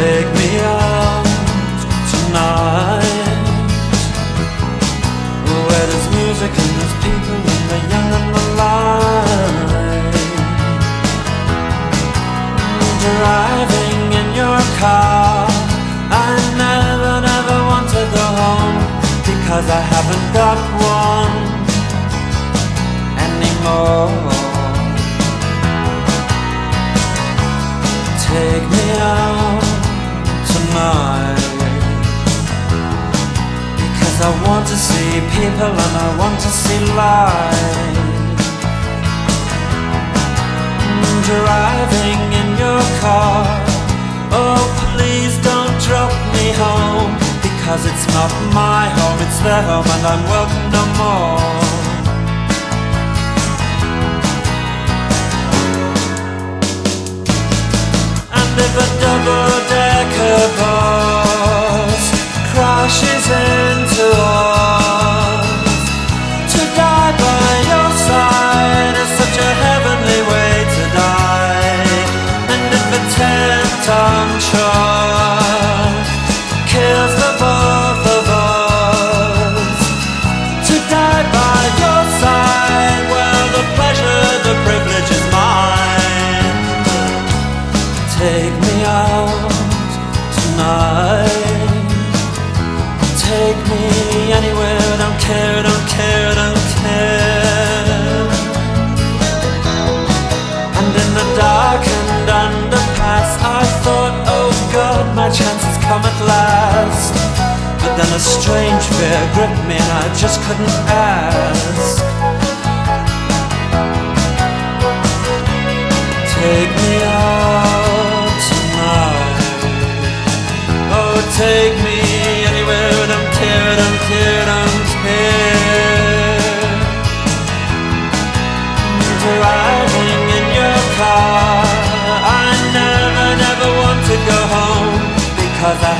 Take me out tonight. Where there's music and there's people and the young and the light. Driving in your car. I never, never want to go home Because I haven't got one anymore. Take me out I want to see people and I want to see light. Driving in your car. Oh please don't drop me home Because it's not my home, it's their home and I'm welcome no more. And if a double-decker Take me out tonight. Take me anywhere, don't care, don't care, don't care. And in the darkened underpass, I thought, oh God, my chance has come at last. But then a strange fear gripped me, and I just couldn't ask. take me anywhere and I'm tired. I'm tired. I'm tired. Driving in your car, I never, never want to go home because I